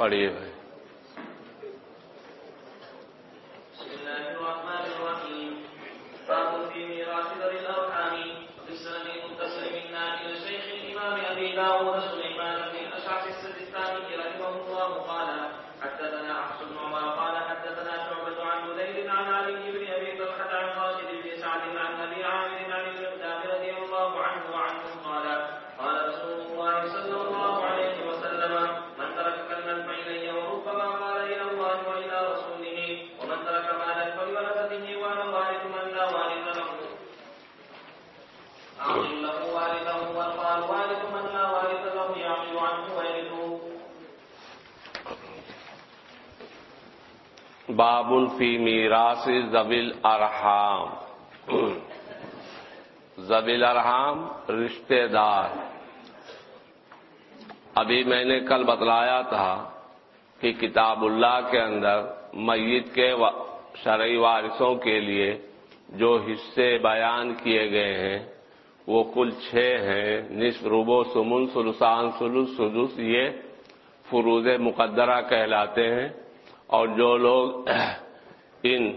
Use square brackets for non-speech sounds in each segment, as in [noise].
پڑھیے بھائی باب فی میراث زبیل ارحام زبیل ارحام رشتے دار. ابھی میں نے کل بتلایا تھا کہ کتاب اللہ کے اندر میت کے شرعی وارثوں کے لیے جو حصے بیان کیے گئے ہیں، وہ کل چھ ہیں، نصف ربو سمن، سلسان، سلس، سدس، یہ فروز مقدرہ کہلاتے ہیں۔ اور جو لوگ ان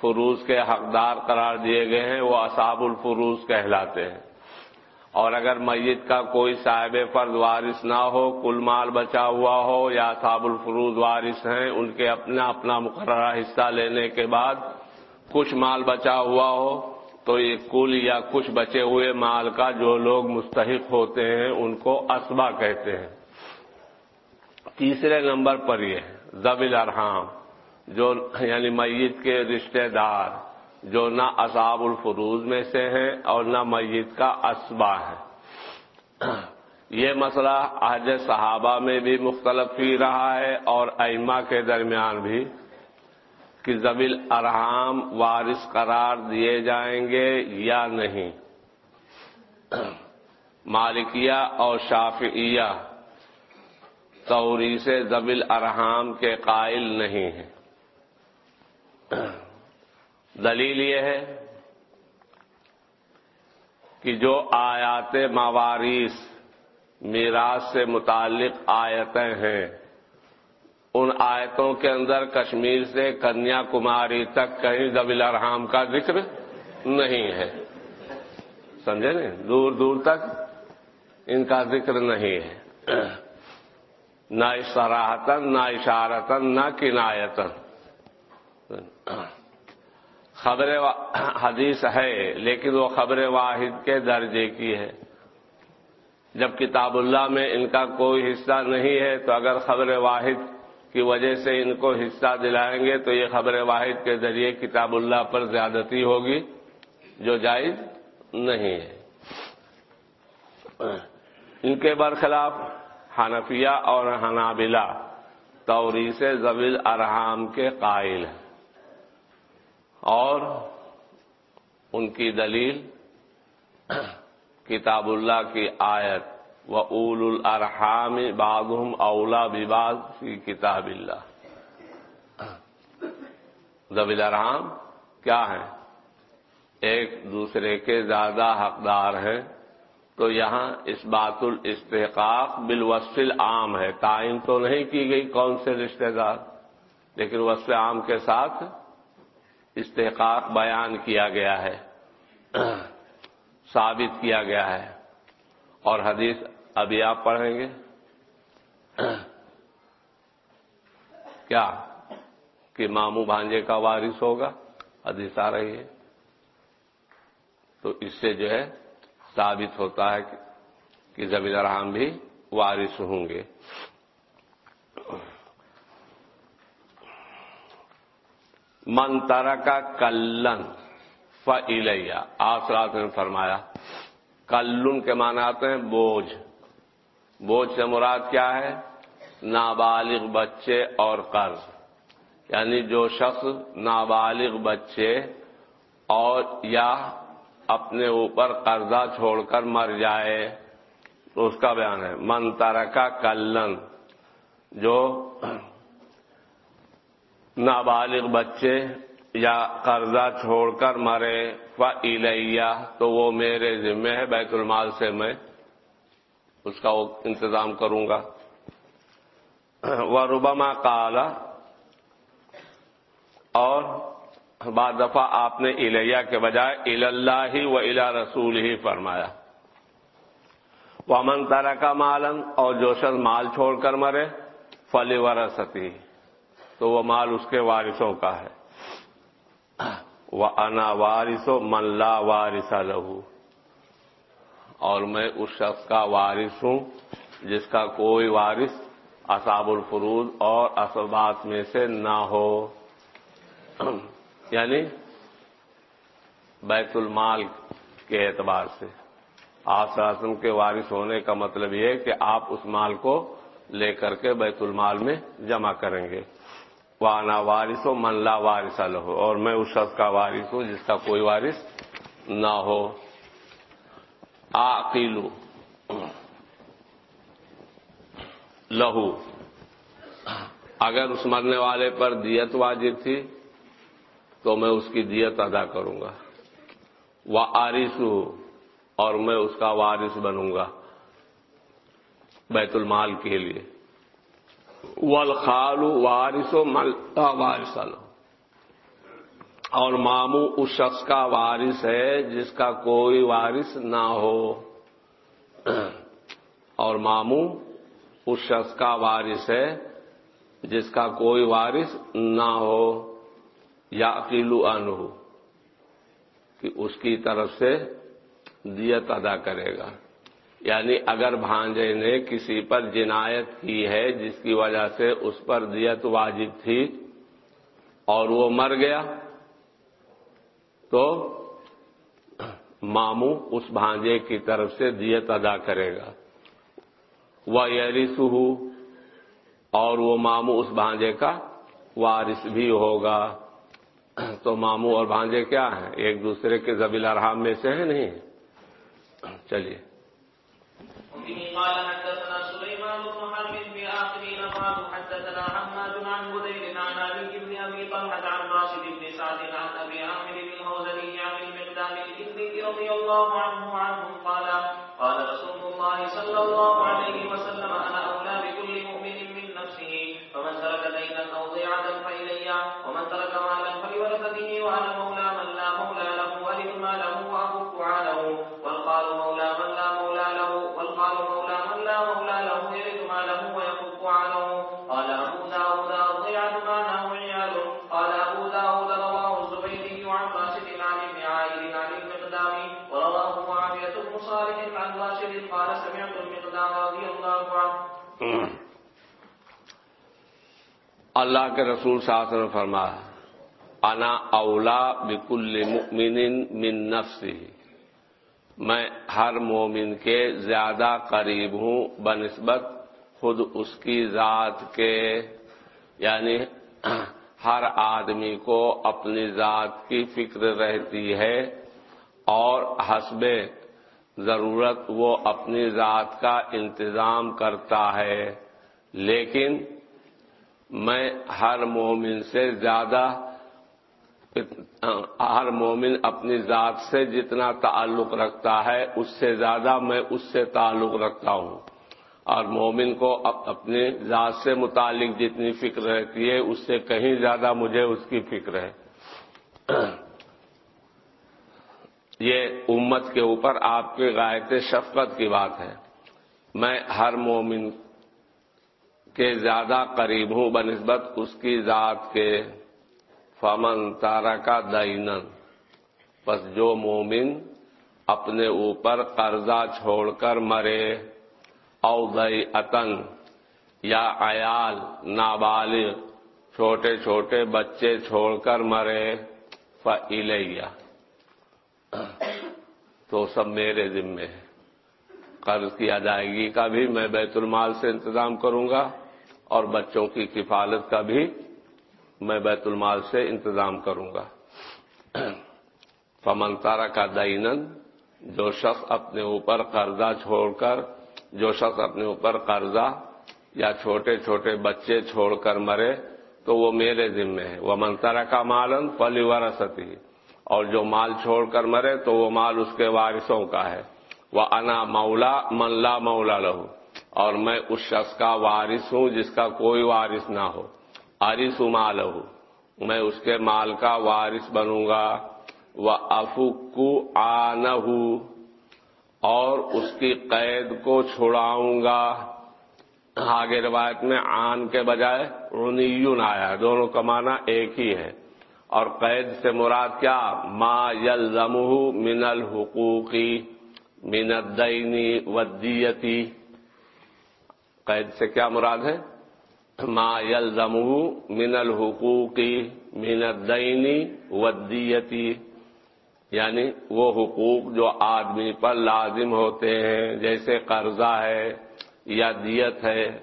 فروز کے حقدار قرار دیے گئے ہیں، وہ اصاب الفروز کہلاتے ہیں۔ اور اگر میت کا کوئی صاحب فرض وارث نہ ہو، کل مال بچا ہوا ہو یا اصاب الفروز وارث ہیں، ان کے اپنا اپنا مقررہ حصہ لینے کے بعد کچھ مال بچا ہوا ہو، تو یہ کل یا کچھ بچے ہوئے مال کا جو لوگ مستحق ہوتے ہیں، ان کو اسبا کہتے ہیں۔ تیسرے نمبر پر یہ زبل ارحام جو یعنی میت کے رشتہ دار، جو نہ اصاب الفروز میں سے ہیں اور نہ میت کا اسبا ہے۔ یہ مسئلہ عہد صحابہ میں بھی مختلف ہی رہا ہے اور ائمہ کے درمیان بھی۔ کہ زبیل ارحام وارث قرار دیے جائیں گے یا نہیں۔ مالکیہ اور شافعیہ توری سے زبیل ارحام کے قائل نہیں ہیں۔ دلیل یہ ہے کہ جو آیات مواریس میراث سے متعلق آیتیں ہیں، ان آیتوں کے اندر کشمیر سے کنیا کماری تک کہیں زبیل ارحام کا ذکر نہیں ہے۔ سمجھے نا دور دور تک ان کا ذکر نہیں ہے۔ نہ اشراحتن نہ اشارتن نہ کنایتن خبر حدیث ہے، لیکن وہ خبر واحد کے درجے کی ہے۔ جب کتاب اللہ میں ان کا کوئی حصہ نہیں ہے، تو اگر خبر واحد کی وجہ سے ان کو حصہ دلائیں گے، تو یہ خبر واحد کے ذریعے کتاب اللہ پر زیادتی ہوگی، جو جائز نہیں ہے۔ ان کے برخلاف حنفیہ اور حنابلہ توری سے زبیل ارحام کے قائل ہیں۔ اور ان کی دلیل [clears throat] کتاب اللہ کی آیت و اول الرحام باغم اولا بباغ کی کتاب اللہ۔ [clears throat] زبیل ارحام کیا ہیں؟ ایک دوسرے کے زیادہ حقدار ہیں۔ تو یہاں اس بات الاستحقاق بالوصف عام ہے۔ تعین تو نہیں کی گئی کون سے رشتہ دار، لیکن وصف عام کے ساتھ استحقاق بیان کیا گیا ہے، ثابت کیا گیا ہے۔ اور حدیث ابھی آپ پڑھیں گے۔ کیا؟ کہ ماموں بھانجے کا وارث ہوگا، حدیث آ رہی ہے۔ تو اس سے جو ہے ثابت ہوتا ہے کہ زبیل رحم بھی وارث ہوں گے۔ منترا کا کلن فلیا آسرات نے فرمایا، کلن کے معنی آتے ہیں بوجھ۔ بوجھ سے مراد کیا ہے؟ نابالغ بچے اور قرض۔ یعنی جو شخص نابالغ بچے اور یا اپنے اوپر قرضہ چھوڑ کر مر جائے تو اس کا بیان ہے۔ منترا کا کلن، جو نابالغ بچے یا قرضہ چھوڑ کر مرے و تو وہ میرے ذمے ہے، بیت المال سے میں اس کا انتظام کروں گا۔ و ربما کالا اور بعد دفعہ آپ نے الیہ کے بجائے اللہ ہی و الا رسول ہی فرمایا۔ وہ امن طرح کا مالن اور جو شخص مال چھوڑ کر مرے فلی ورثتی تو وہ مال اس کے وارثوں کا ہے۔ وہ انا وارث و ملا وارث لہو اور میں اس شخص کا وارث ہوں، جس کا کوئی وارث اصاب الفروض اور اسبات میں سے نہ ہو۔ یعنی بیت المال کے اعتبار سے۔ آپ شاسن کے وارث ہونے کا مطلب یہ ہے کہ آپ اس مال کو لے کر کے بیت المال میں جمع کریں گے۔ وانا وارث ہو من لا وارث لہو اور میں اس شخص کا وارث ہوں جس کا کوئی وارث نہ ہو۔ آقیلو لہو اگر اس مرنے والے پر دیت واجب تھی تو میں اس کی دیت ادا کروں گا۔ وہ آرس اور میں اس کا وارث بنوں گا بیت المال کے لیے۔ ولخالو وارث و ملتا وارث اور ماموں اس شخص کا وارث ہے جس کا کوئی وارث نہ ہو۔ اور ماموں اس شخص کا وارث ہے جس کا کوئی وارث نہ ہو۔ یا عقیلو ان کہ اس کی طرف سے دیت ادا کرے گا۔ یعنی اگر بھانجے نے کسی پر جنایت کی ہے، جس کی وجہ سے اس پر دیت واجب تھی اور وہ مر گیا، تو ماموں اس بھانجے کی طرف سے دیت ادا کرے گا۔ وہ یریس اور وہ ماموں اس بھانجے کا وارث بھی ہوگا۔ تو ماموں اور بھانجے کیا ہیں؟ ایک دوسرے کے زبیل ارحام میں سے ہیں؟ نہیں۔ چلیے۔ رضي الله عنه عنه قال قال رسول الله صلى الله عنه. قال أبو داود قال أبو داود رواه الزبيدي عن راشد عن ابن عائل عن المقدام ورواه معاوية بن صالح عن راشد. قال سمعت المقدام رضي الله عنه. اللہ کے رسول صاحب نے فرمایا، انا اولا بکل مؤمن من نفسی۔ میں ہر مومن کے زیادہ قریب ہوں بنسبت خود اس کی ذات کے یعنی ہر آدمی کو اپنی ذات کی فکر رہتی ہے اور حسب ضرورت وہ اپنی ذات کا انتظام کرتا ہے۔ لیکن میں ہر مومن سے زیادہ ہر مومن اپنی ذات سے جتنا تعلق رکھتا ہے، اس سے زیادہ میں اس سے تعلق رکھتا ہوں۔ اور مومن کو اپنی ذات سے متعلق جتنی فکر رہتی ہے، اس سے کہیں زیادہ مجھے اس کی فکر ہے۔ [clears throat] یہ امت کے اوپر آپ کے غائط شفقت کی بات ہے۔ میں ہر مومن کے زیادہ قریب ہوں بنسبت اس کی ذات کے فمن تارا کا دینن بس جو مومن اپنے اوپر قرضہ چھوڑ کر مرے اودئی اتن یا عیال نابالغ، چھوٹے چھوٹے بچے چھوڑ کر مرے فلیا تو سب میرے ذمے ہے۔ قرض کی ادائیگی کا بھی میں بیت المال سے انتظام کروں گا اور بچوں کی کفالت کا بھی میں بیت المال سے انتظام کروں گا۔ فمنتارا کا دینن جو شخص اپنے اوپر قرضہ چھوڑ کر جو شخص اپنے اوپر قرضہ یا چھوٹے چھوٹے بچے چھوڑ کر مرے تو وہ میرے ذمے ہے۔ وہ منترا کا مالن پلی ورثتی اور جو مال چھوڑ کر مرے تو وہ مال اس کے وارثوں کا ہے۔ وہ انا مولا من لا مولا لہو اور میں اس شخص کا وارث ہوں جس کا کوئی وارث نہ ہو۔ عارث مال ہوں میں اس کے مال کا وارث بنوں گا۔ وہ افکو آن اور اس کی قید کو چھڑاؤں گا۔ آگے روایت میں آن کے بجائے رنیون آیا، دونوں کا معنی ایک ہی ہے۔ اور قید سے مراد کیا؟ ما یلزمہ من الحقوقی من الدینی ودیتی قید سے کیا مراد ہے؟ ما یلزمہ من الحقوقی من الدینی ودیتی یعنی وہ حقوق جو آدمی پر لازم ہوتے ہیں، جیسے قرضہ ہے یا دیت ہے،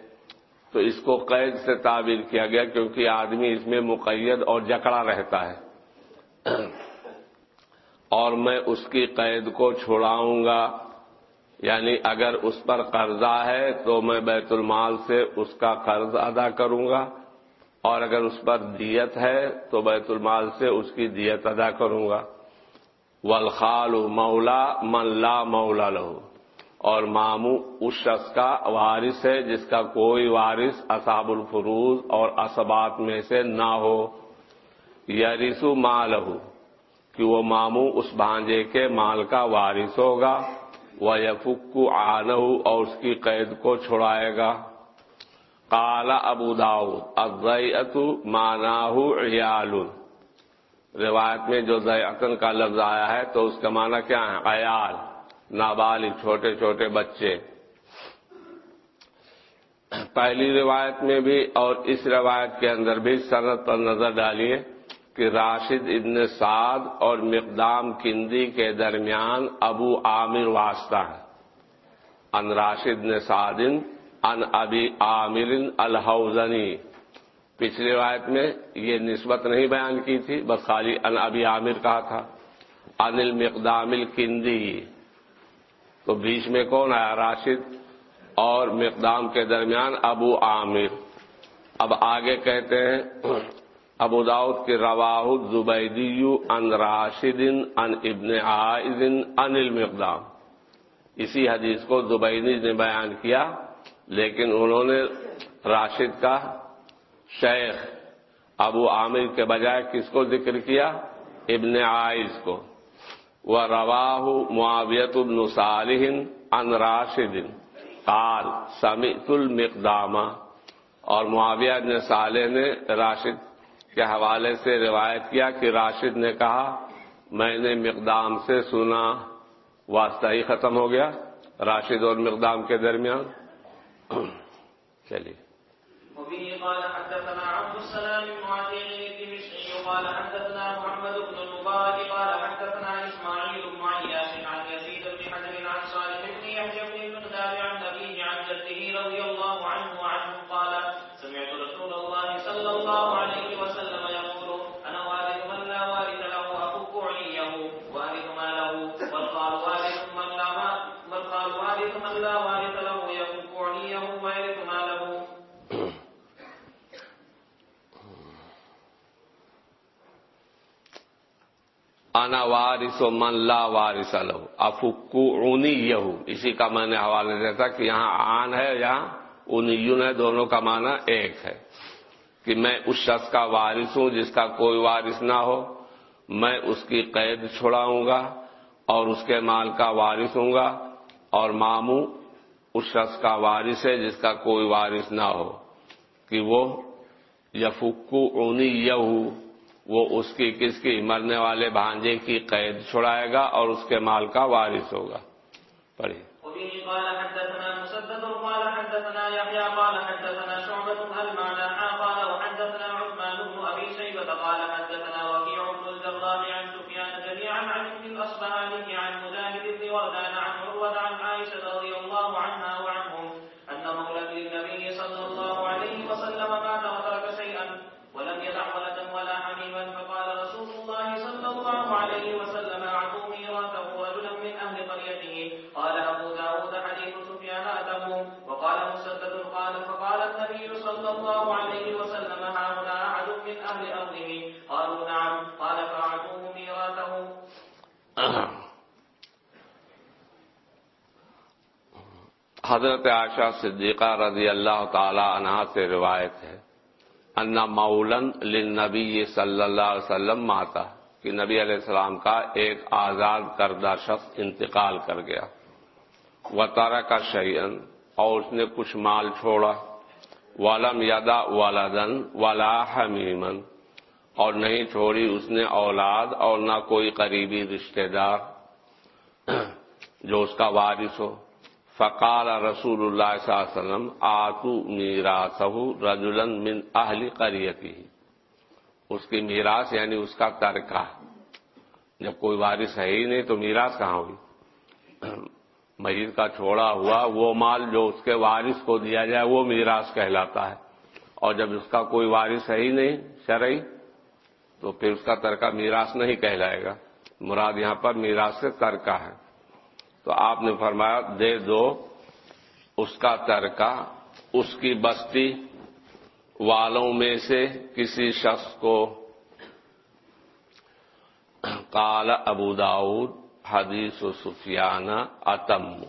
تو اس کو قید سے تعبیر کیا گیا کیونکہ آدمی اس میں مقید اور جکڑا رہتا ہے۔ اور میں اس کی قید کو چھڑاؤں گا۔ یعنی اگر اس پر قرضہ ہے تو میں بیت المال سے اس کا قرض ادا کروں گا۔ اور اگر اس پر دیت ہے تو بیت المال سے اس کی دیت ادا کروں گا۔ والخال مولا من لا مولا لہو۔ اور مامو اس شخص کا وارث ہے جس کا کوئی وارث اصاب الفروز اور اسبات میں سے نہ ہو۔ یا رسو مال ہو کہ وہ مامو اس بھانجے کے مال کا وارث ہوگا۔ وہ یفکو آن اور اس کی قید کو چھڑائے گا۔ کالا ابو داؤد ازیت مانا عیال۔ روایت میں جو زیعتن کا لفظ آیا ہے تو اس کا معنی کیا ہے؟ عیال، نابالغ، چھوٹے چھوٹے بچے۔ پہلی روایت میں بھی اور اس روایت کے اندر بھی صنعت پر نظر ڈالیے کہ راشد ابن سعد اور مقدام کندی کے درمیان ابو عامر واسطہ ہے۔ ان راشد نے سعدن ان ابی عامر الحوزنی پچھلی روایت میں یہ نسبت نہیں بیان کی تھی، بس خالی ان ابی عامر کہا تھا ان المقدام الکندی. تو بیچ میں کون آیا؟ راشد اور مقدام کے درمیان ابو عامر۔ اب آگے کہتے ہیں، ابو داؤد کے رواہ زبیدی ان راشد ان ابن عائز ان المقدام۔ اسی حدیث کو زبیدی نے بیان کیا، لیکن انہوں نے راشد کا شیخ ابو عامر کے بجائے کس کو ذکر کیا؟ ابن عائز کو۔ وہ رواہ معاویت ابن صالح ان راشد۔ قال سمیت المقدامہ اور معاویہ نے صالح نے راشد کے حوالے سے روایت کیا کہ راشد نے کہا، میں نے مقدام سے سنا، واسطہ ہی ختم ہو گیا راشد اور مقدام کے درمیان۔ چلیے۔ قال حدثنا عبد السلام بن عتيق الدمشقي قال حدثنا محمد بن المبارك قال حدثنا اسماعيل بن عياش عن يزيد بن حجر عن صالح بن يحيى بن المقدار عن ابيه عن جده رضي الله عنه وعنه قال سمعت رسول الله صلى الله عليه وسلم يقول انا وارث من لا وارث له افك عليه وارث ما له والقال وارث من لا والقال وارث من لا وارث له يفك عليه ويرث ما له انا وارث و من لا وارث لہو افکو اونی یہو اسی کا میں نے حوالے دیا تھا کہ یہاں آن ہے، یہاں اونیون ہے، دونوں کا معنی ایک ہے کہ میں اس شخص کا وارث ہوں جس کا کوئی وارث نہ ہو، میں اس کی قید چھڑاؤں گا اور اس کے مال کا وارث ہوں گا اور ماموں اس شخص کا وارث ہے جس کا کوئی وارث نہ ہو، کہ وہ یفکو اونی یہو وہ اس کی کس کی مرنے والے بھانجے کی قید چھڑائے گا اور اس کے مال کا وارث ہوگا۔ پڑھیے قال حضرت عائشہ صدیقہ رضی اللہ تعالی عنہ سے روایت ہے انا مولن لنبی صلی اللہ علیہ وسلم ماتا، کہ نبی علیہ السلام کا ایک آزاد کردہ شخص انتقال کر گیا۔ و تارا کا شعین اور اس نے کچھ مال چھوڑا۔ والم یادا والدن والا حمیمن اور نہیں چھوڑی اس نے اولاد اور نہ کوئی قریبی رشتہ دار جو اس کا وارث ہو۔ فقال رسول اللہ صلی اللہ علیہ وسلم، آتو میرا رجولن من اہلی قریتی۔ اس کی میراث یعنی اس کا ترکہ۔ جب کوئی وارث ہے ہی نہیں تو میراث کہاں ہوئی؟ مجید کا چھوڑا ہوا، وہ مال جو اس کے وارث کو دیا جائے وہ میراث کہلاتا ہے۔ اور جب اس کا کوئی وارث ہے ہی نہیں، شرعی، تو پھر اس کا ترکہ میراث نہیں کہلائے گا۔ مراد یہاں پر میراث سے ترکہ ہے۔ تو آپ نے فرمایا دے دو اس کا ترکہ، اس کی بستی والوں میں سے کسی شخص کو۔ کال ابو داود حدیث و سفیانہ اتم۔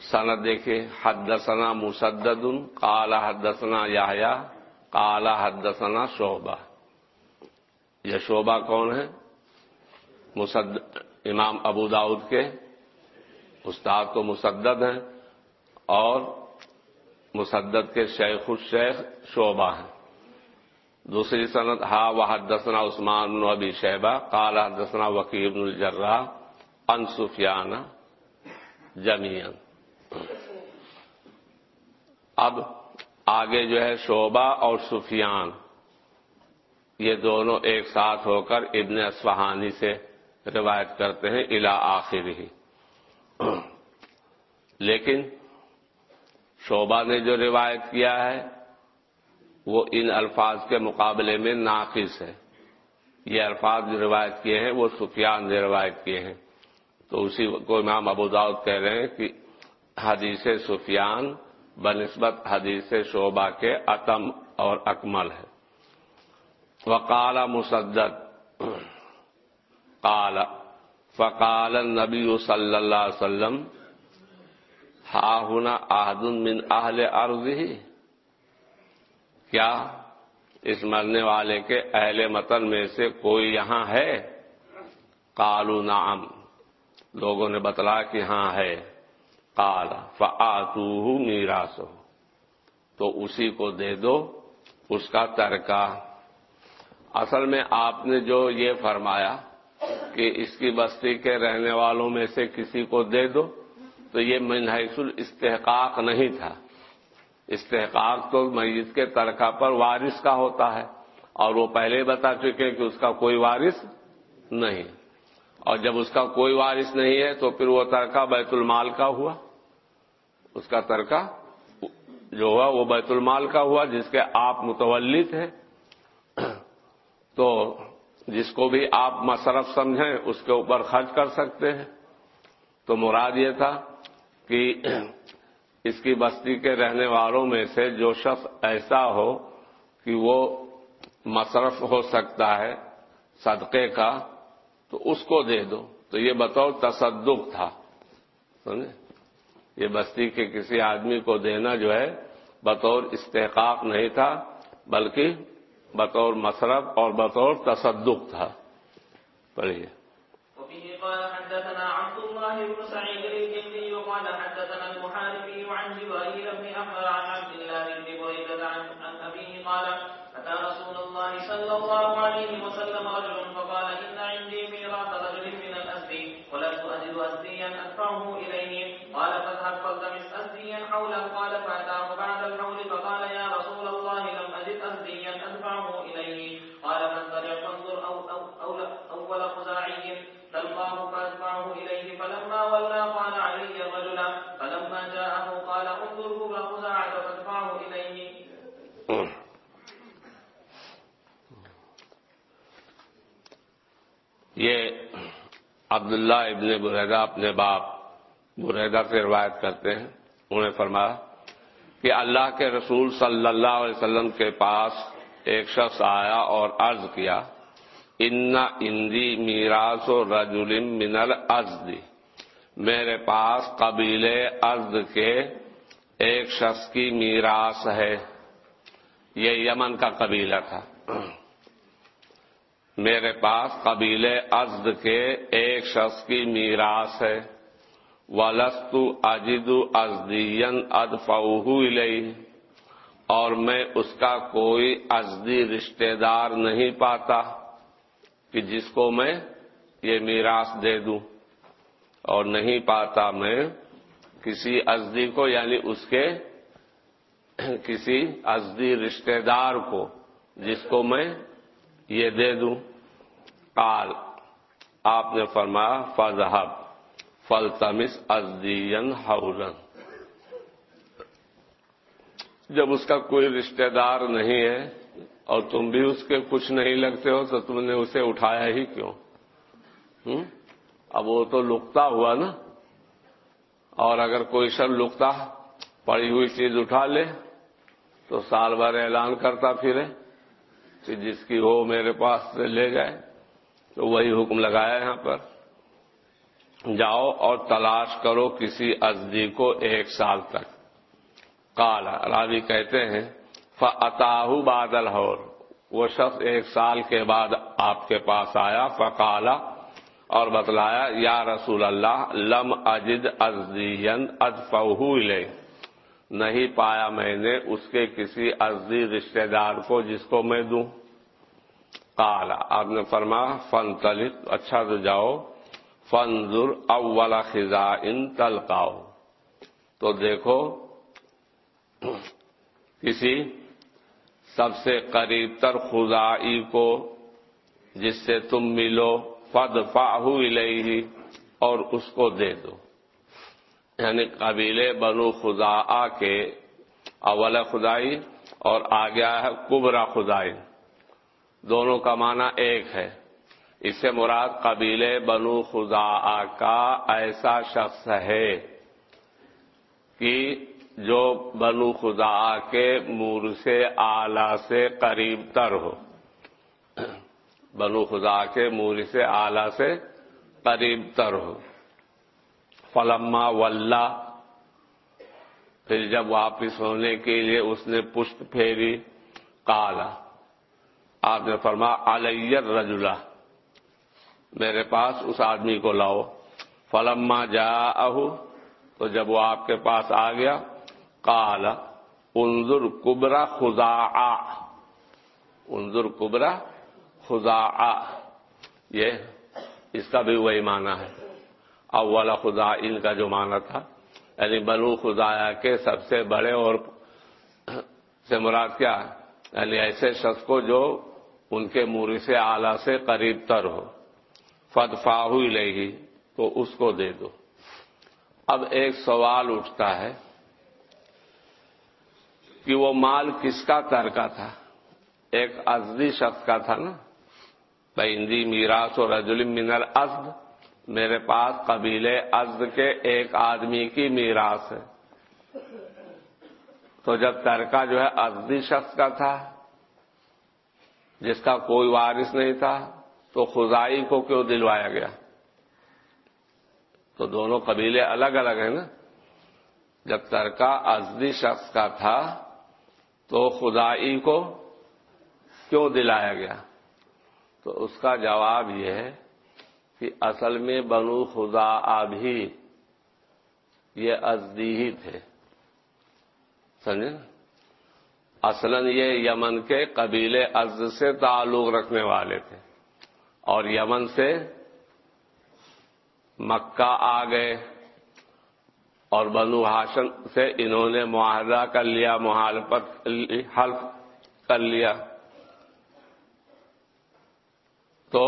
سند دیکھے حدثنا مسدد کالا حدثنا یا کالا حدثنا شعبہ۔ یہ شعبہ کون ہے؟ مسد امام ابو داود کے استاد تو مسدد ہیں اور مسدد کے شیخ الشیخ شعبہ ہیں۔ دوسری صنعت، ہا و حدثنا عثمان ابی شہبہ کالا حدثنا وکیل الجرا ان سفیانہ جمین اب آگے جو ہے شعبہ اور سفیان، یہ دونوں ایک ساتھ ہو کر ابن اسفہانی سے روایت کرتے ہیں الا آخر ہی لیکن شعبہ نے جو روایت کیا ہے، وہ ان الفاظ کے مقابلے میں ناقص ہے۔ یہ الفاظ جو روایت کیے ہیں، وہ سفیان نے روایت کیے ہیں۔ تو اسی کو امام ابوداؤد کہہ رہے ہیں کہ حدیث سفیان بنسبت حدیث شعبہ کے اتم اور اکمل ہے۔ وقال مسدد قال، فقال النبی صلی اللہ علیہ وسلم، ہا ہونا آہدن من اہل عرض ہی کیا اس مرنے والے کے اہل متن میں سے کوئی یہاں ہے؟ کالو نام لوگوں نے بتلا کہ ہاں ہے۔ کالا فآتوہ میراث ہو تو اسی کو دے دو، اس کا ترکہ۔ اصل میں آپ نے جو یہ فرمایا کہ اس کی بستی کے رہنے والوں میں سے کسی کو دے دو، تو یہ منحص الاستحقاق نہیں تھا۔ استحقاق تو میت کے ترکہ پر وارث کا ہوتا ہے، اور وہ پہلے بتا چکے کہ اس کا کوئی وارث نہیں۔ اور جب اس کا کوئی وارث نہیں ہے، تو پھر وہ ترکہ بیت المال کا ہوا۔ اس کا ترکہ جو ہوا، وہ بیت المال کا ہوا، جس کے آپ متولد ہیں۔ تو جس کو بھی آپ مصرف سمجھیں، اس کے اوپر خرچ کر سکتے ہیں۔ تو مراد یہ تھا کہ اس کی بستی کے رہنے والوں میں سے جو شخص ایسا ہو کہ وہ مصرف ہو سکتا ہے صدقے کا، تو اس کو دے دو۔ تو یہ بطور تصدق تھا۔ سمجھے؟ یہ بستی کے کسی آدمی کو دینا جو ہے بطور استحقاق نہیں تھا، بلکہ بطور مصرف اور بطور تصدق تھا۔ پڑھیے۔ قال حدثنا عبد الله بن سعيد الجندي وقال حدثنا المحاربي عن جبريل بن عن عبد الله بن بريدة عن, أبيه قال أتى رسول الله صلى الله عليه وسلم رجل فقال إن عندي ميراث رجل من ولست أجد أسديا أدفعه إليه. قال فاذهب فالتمس أسديا حولا قال فأتاه بعد الحول فقال أسديا أدفعه إليه. قال فانطلق فانظر أو أو أو أول خزاعي تلقاه فأدفعه إليه. فلما ولى قال علي الرجل، فلما جاءه قال انظر كبر خزاعة فادفعه إليه. یہ عبداللہ ابن بریدہ اپنے باپ بریدہ سے روایت کرتے ہیں، انہوں نے فرمایا کہ اللہ کے رسول صلی اللہ علیہ وسلم کے پاس ایک شخص آیا اور عرض کیا، ان اندی میراث و رجولم منل ازدی میرے پاس قبیل ازد کے ایک شخص کی میراث ہے۔ یہ یمن کا قبیلہ تھا۔ میرے پاس قبیل ازد کے ایک شخص کی میراث ہے۔ ولست اجد ازدین اد فوہ اور میں اس کا کوئی ازدی رشتہ دار نہیں پاتا کہ جس کو میں یہ میراث دے دوں اور نہیں پاتا میں کسی ازدی کو یعنی اس کے [clears throat] کسی ازدی رشتہ دار کو جس کو میں یہ دے دوں۔ قال، آپ نے فرمایا فضحب فل تمس ازدین ہولن جب اس کا کوئی رشتہ دار نہیں ہے اور تم بھی اس کے کچھ نہیں لگتے ہو تو تم نے اسے اٹھایا ہی کیوں؟ اب وہ تو لکتا ہوا نا۔ اور اگر کوئی شر لکتا، پڑی ہوئی چیز اٹھا لے، تو سال بھر اعلان کرتا پھرے کہ جس کی ہو میرے پاس سے لے جائے۔ تو وہی حکم لگایا یہاں پر۔ جاؤ اور تلاش کرو کسی ازدی کو ایک سال تک۔ کالا راوی کہتے ہیں فتاح بادل ہور وہ شخص ایک سال کے بعد آپ کے پاس آیا فقالا اور بتلایا، یا رسول اللہ، لم اجد ازدین اد فہو نہیں پایا میں نے اس کے کسی ازدی رشتہ دار کو جس کو میں دوں۔ کالا آپ نے فرما فن تلت اچھا تو جاؤ فنزر اول خزا ان تلکاؤ تو دیکھو کسی سب سے قریب تر خزائی کو جس سے تم ملو فد فاہو ہی اور اس کو دے دو۔ یعنی قبیلے بنو خزا کے اول خدائی اور آگیا ہے کبرا خدائی دونوں کا معنی ایک ہے۔ اس سے مراد قبیلے بنو خزا کا ایسا شخص ہے کہ جو بنو خدا کے مور سے آلہ سے قریب تر ہو۔ بنو خدا کے مور سے آلہ سے قریب تر ہو۔ فلما ولہ پھر جب واپس ہونے کے لیے اس نے پشت پھیری کالا آپ نے فرما علیر رجلا میرے پاس اس آدمی کو لاؤ۔ فلما جا تو جب وہ آپ کے پاس آ گیا کال انظر کبرا خزا انظر کبرا خزا یہ اس کا بھی وہی معنی ہے۔ اول خدا ان کا جو معنی تھا یعنی بنو خدایا کے سب سے بڑے اور سے مراد کیا یعنی ایسے شخص کو جو ان کے موری سے آلہ سے قریب تر ہو۔ فد فاہو لے گی تو اس کو دے دو۔ اب ایک سوال اٹھتا ہے۔ کہ وہ مال کس کا تر کا تھا؟ ایک ازدی شخص کا تھا نا؟ بہندی میراث اور رجول منر ازد میرے پاس قبیلے ازد کے ایک آدمی کی میراث ہے۔ تو جب ترکا جو ہے ازدی شخص کا تھا، جس کا کوئی وارث نہیں تھا، تو خزائی کو کیوں دلوایا گیا؟ تو دونوں قبیلے الگ الگ ہیں نا؟ جب ترکا ازدی شخص کا تھا تو خدائی کو کیوں دلایا گیا؟ تو اس کا جواب یہ ہے کہ اصل میں بنو خدا بھی یہ ازدی ہی تھے۔ سمجھے اصلا یہ یمن کے قبیلے از سے تعلق رکھنے والے تھے۔ اور یمن سے مکہ آ گئے۔ اور بنو ہاشن سے انہوں نے معاہدہ کر لیا محالفت حلف کر لیا۔ تو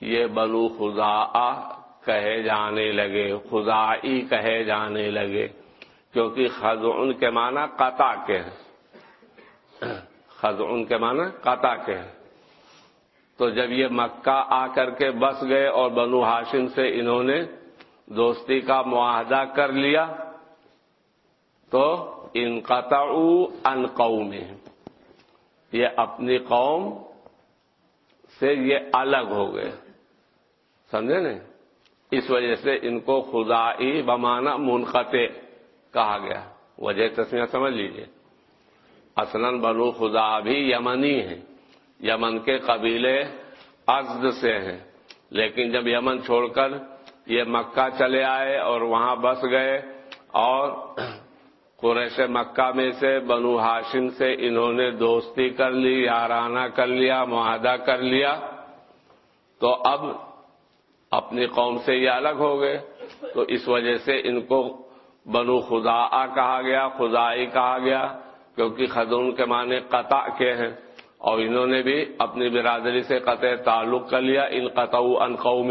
یہ بنو خدا کہے جانے لگے خدائی کہے جانے لگے، کیونکہ خز ان کے معنی قطع کے ہیں۔ خز ان کے معنی قطع کے ہیں۔ تو جب یہ مکہ آ کر کے بس گئے اور بنو ہاشم سے انہوں نے دوستی کا معاہدہ کر لیا تو انقطع ان قوم یہ اپنی قوم سے یہ الگ ہو گئے۔ سمجھے نا اس وجہ سے ان کو خدائی بمانا منقطع کہا گیا۔ وجہ تسمیہ سمجھ لیجیے۔ اصلاً بنو خدا بھی یمنی ہیں۔ یمن کے قبیلے ازد سے ہیں۔ لیکن جب یمن چھوڑ کر یہ مکہ چلے آئے اور وہاں بس گئے اور قریش مکہ میں سے بنو ہاشم سے انہوں نے دوستی کر لی یارانہ کر لیا، معاہدہ کر لیا۔ تو اب اپنی قوم سے یہ الگ ہو گئے۔ تو اس وجہ سے ان کو بنو خدا کہا گیا خدائی کہا گیا، کیونکہ خدون کے معنی قطع کے ہیں۔ اور انہوں نے بھی اپنی برادری سے قطع تعلق کر لیا، ان قطع ان قوم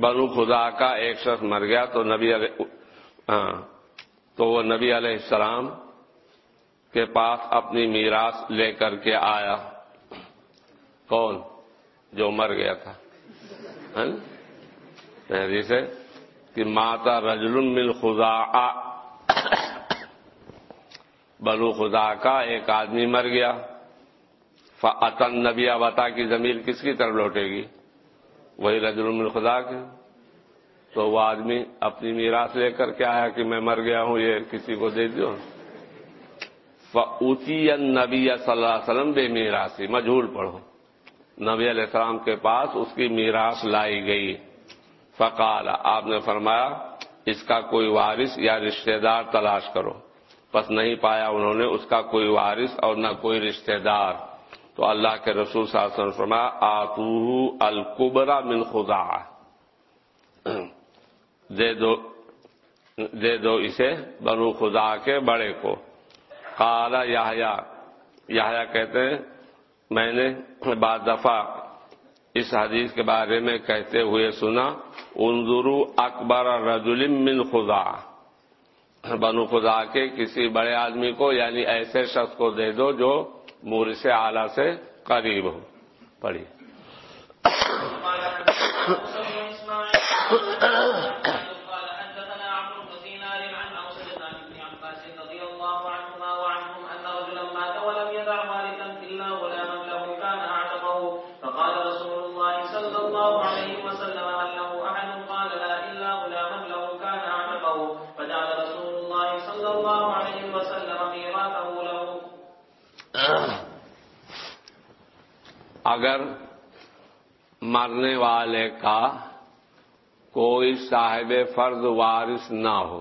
بنو خدا کا ایک شخص مر گیا تو نبی علیہ ہاں تو وہ نبی علیہ السلام کے پاس اپنی میراث لے کر کے آیا۔ کون؟ جو مر گیا تھا۔ ہاں؟ پہلی کہ ماتا رجل من خدا بنو خدا کا ایک آدمی مر گیا۔ فن نبی وطا کی زمین کس کی طرف لوٹے گی؟ وہی رجل من خدا کے۔ تو وہ آدمی اپنی میراث لے کر کے آیا کہ میں مر گیا ہوں، یہ کسی کو دے دو اونچی نبی صلی اللہ علیہ وسلم بے میراثی۔ مجھول پڑھو نبی علیہ السلام کے پاس اس کی میراث لائی گئی۔ فقال آپ نے فرمایا، اس کا کوئی وارث یا رشتہ دار تلاش کرو۔ بس نہیں پایا انہوں نے، اس کا کوئی وارث اور نہ کوئی رشتہ دار۔ تو اللہ کے رسول صلی اللہ علیہ وسلم فرمایا آتوہ القبرا من خدا دے دو دے دو اسے بنو خدا کے بڑے کو۔ کالا یا کہتے ہیں، میں نے بعد دفعہ اس حدیث کے بارے میں کہتے ہوئے سنا، انظرو اکبر رجل من خدا بنو خدا کے کسی بڑے آدمی کو یعنی ایسے شخص کو دے دو جو مور سے آلہ سے قریب ہو پڑھیے۔ اگر مرنے والے کا کوئی صاحب فرض وارث نہ ہو،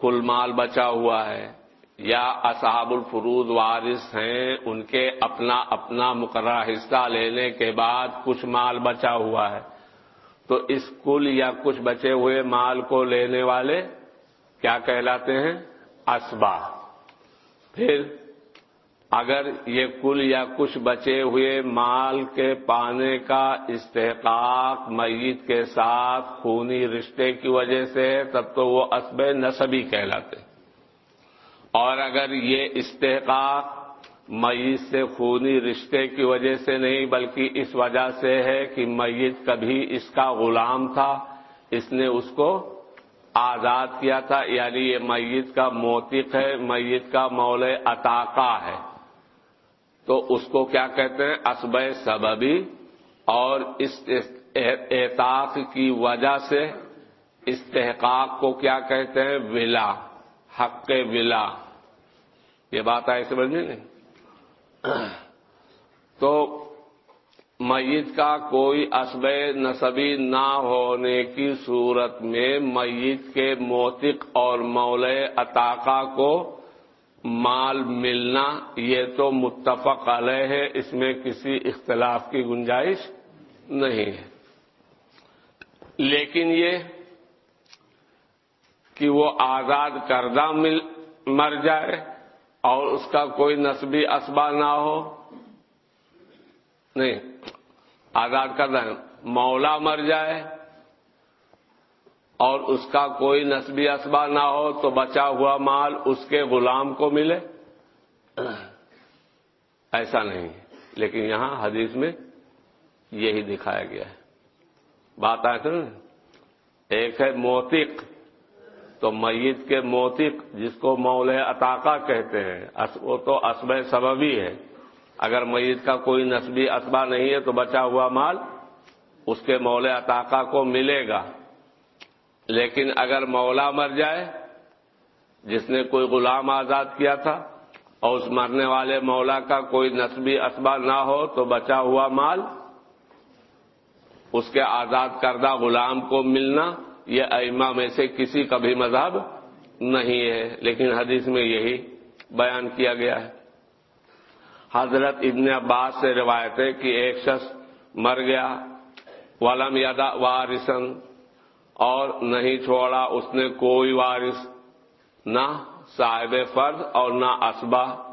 کل مال بچا ہوا ہے یا اصحاب الفرود وارث ہیں، ان کے اپنا اپنا مقررہ حصہ لینے کے بعد کچھ مال بچا ہوا ہے، تو اس کل یا کچھ بچے ہوئے مال کو لینے والے کیا کہلاتے ہیں؟ اسبا پھر اگر یہ کل یا کچھ بچے ہوئے مال کے پانے کا استحقاق میت کے ساتھ خونی رشتے کی وجہ سے، تب تو وہ اسب نصبی کہلاتے۔ اور اگر یہ استحقاق میت سے خونی رشتے کی وجہ سے نہیں، بلکہ اس وجہ سے ہے کہ میت کبھی اس کا غلام تھا، اس نے اس کو آزاد کیا تھا۔ یعنی یہ میت کا موتق ہے، میت کا مول عطاقہ ہے۔ تو اس کو کیا کہتے ہیں؟ اسب سببی اور اس احتاط کی وجہ سے استحقاق کو کیا کہتے ہیں؟ ولا، حق ولا۔ یہ بات آئے سمجھ نہیں؟ تو میت کا کوئی اسب نصبی نہ ہونے کی صورت میں میت کے موتق اور مول عطاقہ کو مال ملنا، یہ تو متفق علیہ ہے، اس میں کسی اختلاف کی گنجائش نہیں ہے۔ لیکن یہ کہ وہ آزاد کردہ مل، مر جائے اور اس کا کوئی نسبی اسبا نہ ہو۔ نہیں، آزاد کردہ مولا مر جائے اور اس کا کوئی نسبی اسبا نہ ہو تو بچا ہوا مال اس کے غلام کو ملے [clears throat] ایسا نہیں لیکن یہاں حدیث میں یہی دکھایا گیا ہے۔ بات آئے تھے ایک ہے موتق تو میت کے موتق جس کو مول عطاقہ کہتے ہیں وہ تو اسب سببی ہے۔ اگر میت کا کوئی نسبی اسبا نہیں ہے تو بچا ہوا مال اس کے مول عطاقہ کو ملے گا۔ لیکن اگر مولا مر جائے، جس نے کوئی غلام آزاد کیا تھا اور اس مرنے والے مولا کا کوئی نسبی اسبا نہ ہو تو بچا ہوا مال، اس کے آزاد کردہ غلام کو ملنا یہ ائمہ میں سے کسی کا بھی مذہب نہیں ہے۔ لیکن حدیث میں یہی بیان کیا گیا ہے۔ حضرت ابن عباس سے روایت ہے کہ ایک شخص مر گیا، ولم یادا وارثن اور نہیں چھوڑا اس نے کوئی وارث، نہ صاحب فرض اور نہ اسبا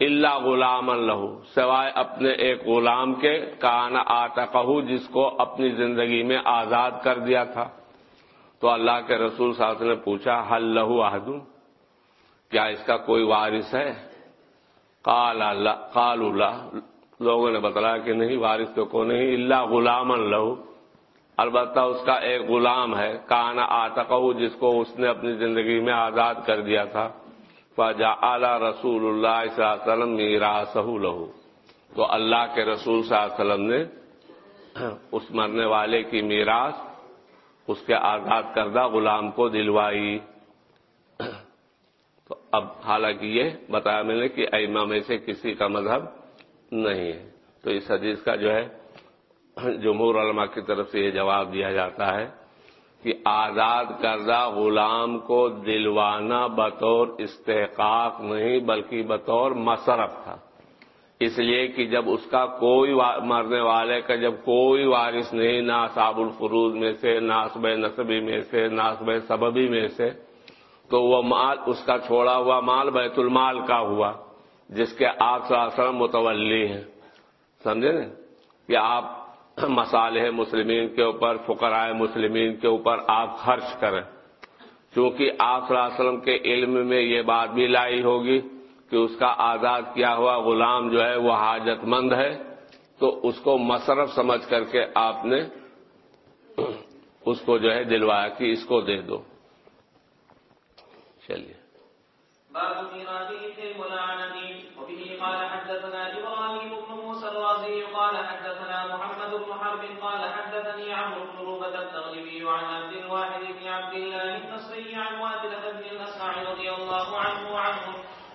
اللہ غلام اللہ سوائے اپنے ایک غلام کے کانا آتا جس کو اپنی زندگی میں آزاد کر دیا تھا۔ تو اللہ کے رسول صاحب نے پوچھا حل لہو آہدوں کیا اس کا کوئی وارث ہے؟ قال اللہ قال اللہ۔ لوگوں نے بتلایا کہ نہیں، وارث تو کو نہیں اللہ غلام اللہ البتہ اس کا ایک غلام ہے، کانا آتا جس کو اس نے اپنی زندگی میں آزاد کر دیا تھا۔ فجا اعلی رسول اللہ صلی اللہ علیہ وسلم میرا سہو لہو تو اللہ کے رسول صلی اللہ علیہ وسلم نے اس مرنے والے کی میراث، اس کے آزاد کردہ غلام کو دلوائی۔ تو اب حالانکہ یہ بتایا میں نے کہ ایما میں سے کسی کا مذہب نہیں ہے۔ تو اس حدیث کا جو ہے جمہور علماء کی طرف سے یہ جواب دیا جاتا ہے کہ آزاد کردہ غلام کو دلوانا بطور استحقاق نہیں بلکہ بطور مصرف تھا۔ اس لیے کہ جب اس کا کوئی مرنے والے کا جب کوئی وارث نہیں، نہ صاب الفروز میں سے ناسب نصبی میں سے ناسب سببی میں سے، تو وہ مال، اس کا چھوڑا ہوا مال بیت المال کا ہوا، جس کے آپ سراسر متولی ہیں۔ سمجھے؟ نا کہ آپ مسالح مسلمین کے اوپر فقرائے مسلمین کے اوپر آپ خرچ کریں۔ چونکہ آپ صلی اللہ علیہ وسلم کے علم میں یہ بات بھی لائی ہوگی کہ اس کا آزاد کیا ہوا غلام جو ہے وہ حاجت مند ہے۔ تو اس کو مصرف سمجھ کر کے آپ نے اس کو جو ہے دلوایا کہ اس کو دے دو۔ چلیے۔ قال حدثنا قال حدثنا محمد بن حرب قال حدثني عمرو بن روبة التغلبي عن عبد الواحد بن عبد الله النصري عن وادلة بن الأسمع رضي الله عنه وعنه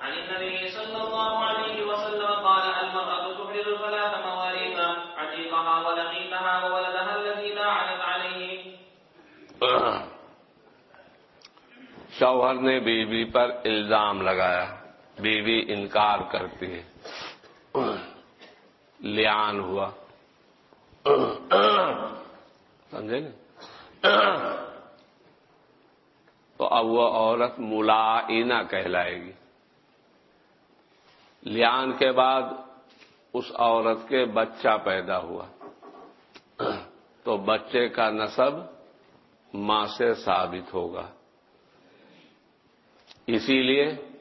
عن النبي صلى الله عليه وسلم قال المرأة تحرر ثلاث مواريث، عتيقها ولقيتها وولدها الذي لاعنت عليه. شوہر نے بیوی بی پر الزام لگایا، بیوی بی انکار کرتی ہے۔ لیان ہوا۔ سمجھے نا؟ تو اب وہ عورت ملائنہ کہلائے گی۔ لیان کے بعد اس عورت کے بچہ پیدا ہوا۔ تو بچے کا نصب ماں سے ثابت ہوگا۔ اسی لیے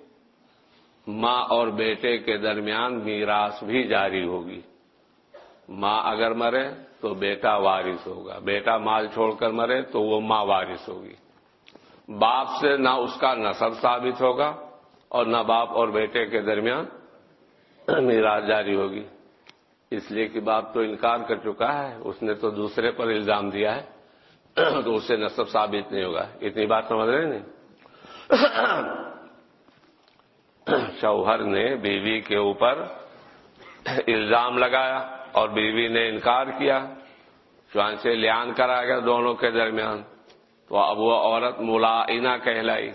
ماں اور بیٹے کے درمیان میراث بھی جاری ہوگی۔ ماں اگر مرے تو بیٹا وارث ہوگا۔ بیٹا مال چھوڑ کر مرے تو وہ ماں وارث ہوگی۔ باپ سے نہ اس کا نصب ثابت ہوگا اور نہ باپ اور بیٹے کے درمیان میراث جاری ہوگی۔ اس لیے کہ باپ تو انکار کر چکا ہے۔ اس نے تو دوسرے پر الزام دیا ہے۔ تو اس سے نصب ثابت نہیں ہوگا۔ اتنی بات سمجھ رہے نہیں [clears throat] شوہر نے بیوی کے اوپر الزام لگایا اور بیوی نے انکار کیا چوان سے لیان کرایا گیا دونوں کے درمیان۔ تو اب وہ عورت ملائنہ کہلائی۔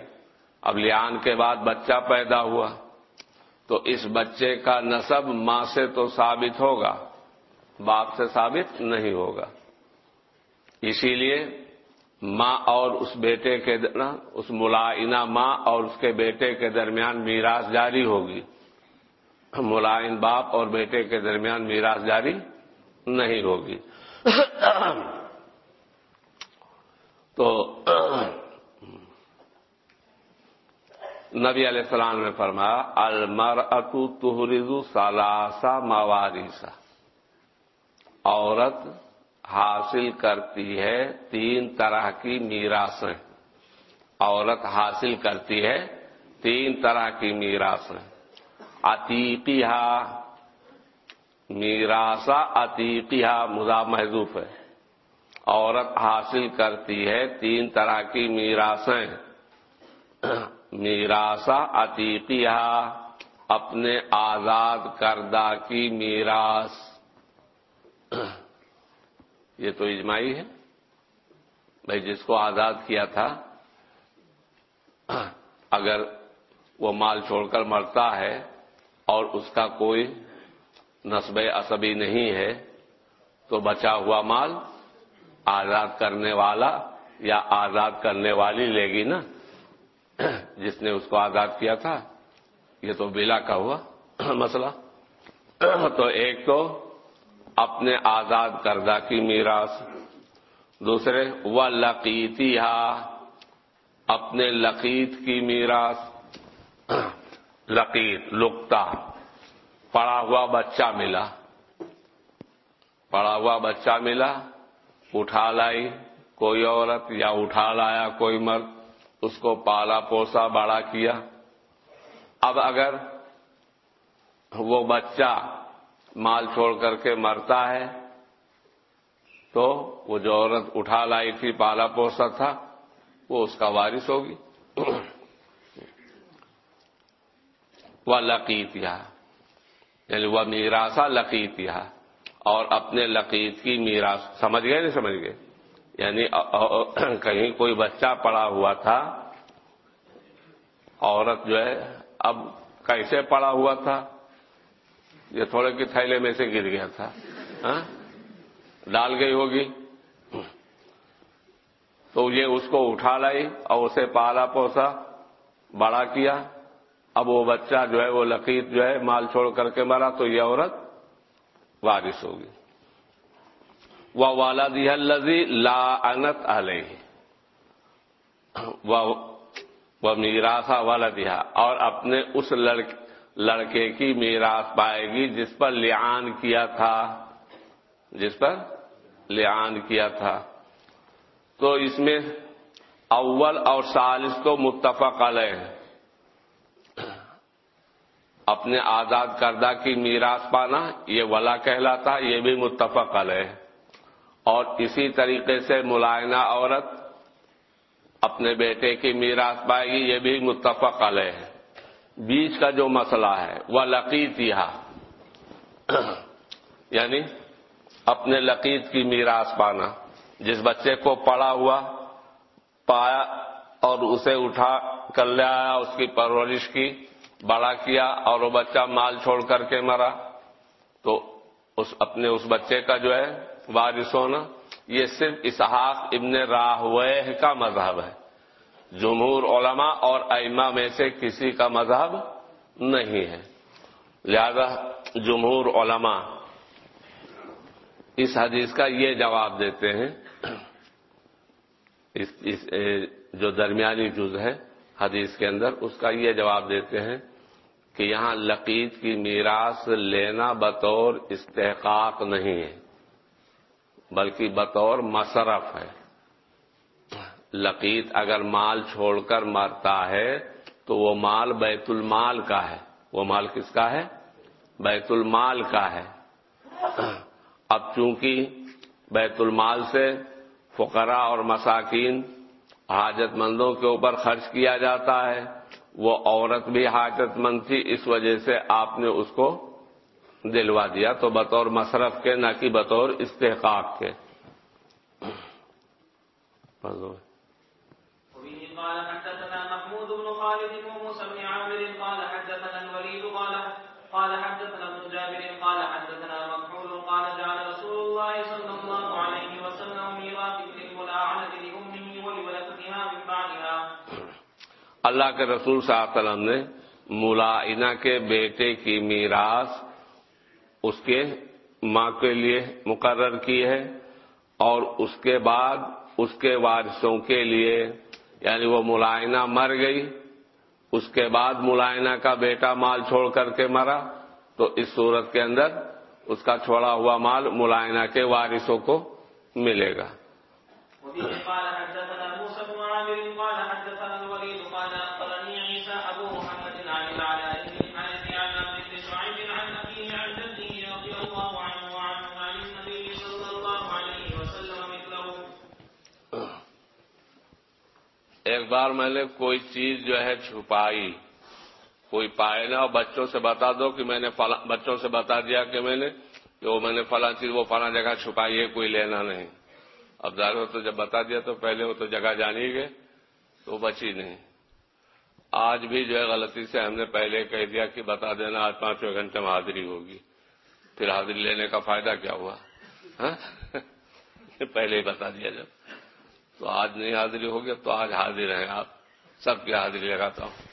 اب لیان کے بعد بچہ پیدا ہوا۔ تو اس بچے کا نصب ماں سے تو ثابت ہوگا، باپ سے ثابت نہیں ہوگا۔ اسی لیے ماں اور اس بیٹے کے اس ملائنہ ماں اور اس کے بیٹے کے درمیان میراث جاری ہوگی۔ ملائن باپ اور بیٹے کے درمیان میراث جاری نہیں ہوگی۔ تو نبی علیہ السلام نے فرمایا المر اتو تحرزو سالاسا مواریسا عورت حاصل کرتی ہے تین طرح کی میراسیں عورت حاصل کرتی ہے تین طرح کی میراسیں عتیقیہ میراسا عتیقیہ مزا محضوف ہے۔ عورت حاصل کرتی ہے تین طرح کی میراسیں میراسا عتیقیہ اپنے آزاد کردہ کی میراث۔ یہ تو اجماعی ہے۔ بھائی جس کو آزاد کیا تھا، اگر وہ مال چھوڑ کر مرتا ہے اور اس کا کوئی نصب عصبی نہیں ہے، تو بچا ہوا مال آزاد کرنے والا یا آزاد کرنے والی لے گی نا۔ جس نے اس کو آزاد کیا تھا، یہ تو بلا کا ہوا مسئلہ۔ تو ایک تو اپنے آزاد کردہ کی میراث۔ دوسرے وہ لقیتی اپنے لقیت کی میراث۔ [clears throat] لقیت لکتا پڑا ہوا بچہ ملا۔ پڑا ہوا بچہ ملا۔ اٹھا لائی کوئی عورت یا اٹھا لایا کوئی مرد۔ اس کو پالا پوسا بڑا کیا۔ اب اگر وہ بچہ مال چھوڑ کر کے مرتا ہے تو وہ جو عورت اٹھا لائی تھی، پالا پوسا تھا، وہ اس کا وارث ہوگی۔ وہ لقیتیا یعنی وہ میراسا لقیتیا اور اپنے لقیت کی میراث، سمجھ گئے نہیں سمجھ گئے؟ یعنی کہیں کوئی بچہ پڑا ہوا تھا، عورت جو ہے، اب کیسے پڑا ہوا تھا؟ یہ تھوڑے کے تھیلے میں سے گر گیا تھا۔ ہاں؟ ڈال گئی ہوگی۔ تو یہ اس کو اٹھا لائی اور اسے پالا پوسا، بڑا کیا۔ اب وہ بچہ جو ہے، وہ لقیت جو ہے، مال چھوڑ کر کے مرا تو یہ عورت وارث ہوگی۔ وہ والدی الزی لا انت علیہ۔ وہ میراسا والدیہ اور اپنے اس لڑکے لڑکے کی میراث پائے گی جس پر لعان کیا تھا۔ جس پر لعان کیا تھا۔ تو اس میں اول اور سالس تو متفق علیہ۔ اپنے آزاد کردہ کی میراث پانا یہ ولا کہلاتا، یہ بھی متفق علیہ۔ اور اسی طریقے سے ملائنہ عورت اپنے بیٹے کی میراث پائے گی، یہ بھی متفق علیہ۔ بیچ کا جو مسئلہ ہے، وہ لقیت [clears throat] یعنی اپنے لقیت کی میراث پانا۔ جس بچے کو پڑا ہوا، پایا اور اسے اٹھا کر لے آیا، اس کی پرورش کی، بڑا کیا اور وہ بچہ مال چھوڑ کر کے مرا۔ تو اس، اپنے اس بچے کا جو ہے، وارث ہونا۔ یہ صرف اسحاق ابن راہوہ کا مذہب ہے۔ جمہور علماء اور ائمہ میں سے کسی کا مذہب نہیں ہے۔ لہذا جمہور علماء اس حدیث کا یہ جواب دیتے ہیں۔ اس اس جو درمیانی جز ہے حدیث کے اندر، اس کا یہ جواب دیتے ہیں کہ یہاں لقیت کی میراث لینا بطور استحقاق نہیں ہے، بلکہ بطور مصرف ہے۔ لقیت اگر مال چھوڑ کر مرتا ہے تو وہ مال بیت المال کا ہے۔ وہ مال کس کا ہے؟ بیت المال کا ہے۔ اب چونکہ بیت المال سے فقراء اور مساکین حاجت مندوں کے اوپر خرچ کیا جاتا ہے، وہ عورت بھی حاجت مند تھی، اس وجہ سے آپ نے اس کو دلوا دیا۔ تو بطور مصرف کے، نہ کہ بطور استحقاق کے۔ وبه قال حدثنا محمود بن خالد وموسى بن عامر قال حدثنا الوليد قال قال حدثنا ابن جابر قال حدثنا مكحول قال جعل رسول الله صلى الله عليه وسلم ميراث ابن الملاعنة لأمه اللہ کے رسول صلی اللہ علیہ وسلم نے ملائنہ کے بیٹے کی میراث اس کے ماں کے لیے مقرر کی ہے اور اس کے بعد اس کے وارثوں کے لیے یعنی وہ ملائنہ مر گئی، اس کے بعد ملائنہ کا بیٹا مال چھوڑ کر کے مرا، تو اس صورت کے اندر اس کا چھوڑا ہوا مال ملائنہ کے وارثوں کو ملے گا۔ ایک بار میں نے کوئی چیز جو ہے چھپائی، کوئی پائے نہ، اور بچوں سے بتا دو کہ میں نے بچوں سے بتا دیا کہ میں نے، کہ وہ میں نے فلاں چیز، وہ فلاں جگہ چھپائی ہے کوئی لینا نہیں۔ اب ظاہر ہو تو جب بتا دیا تو پہلے وہ تو جگہ جانی گئے تو وہ بچی نہیں۔ آج بھی جو ہے غلطی سے ہم نے پہلے کہہ دیا کہ بتا دینا، آج پانچویں گھنٹے میں حاضری ہوگی۔ پھر حاضری لینے کا فائدہ کیا ہوا؟ ہاں؟ [laughs] پہلے ہی بتا دیا جب۔ تو آج نہیں حاضری ہوگی تو آج حاضر ہیں آپ، سب کی حاضری لگاتا ہوں۔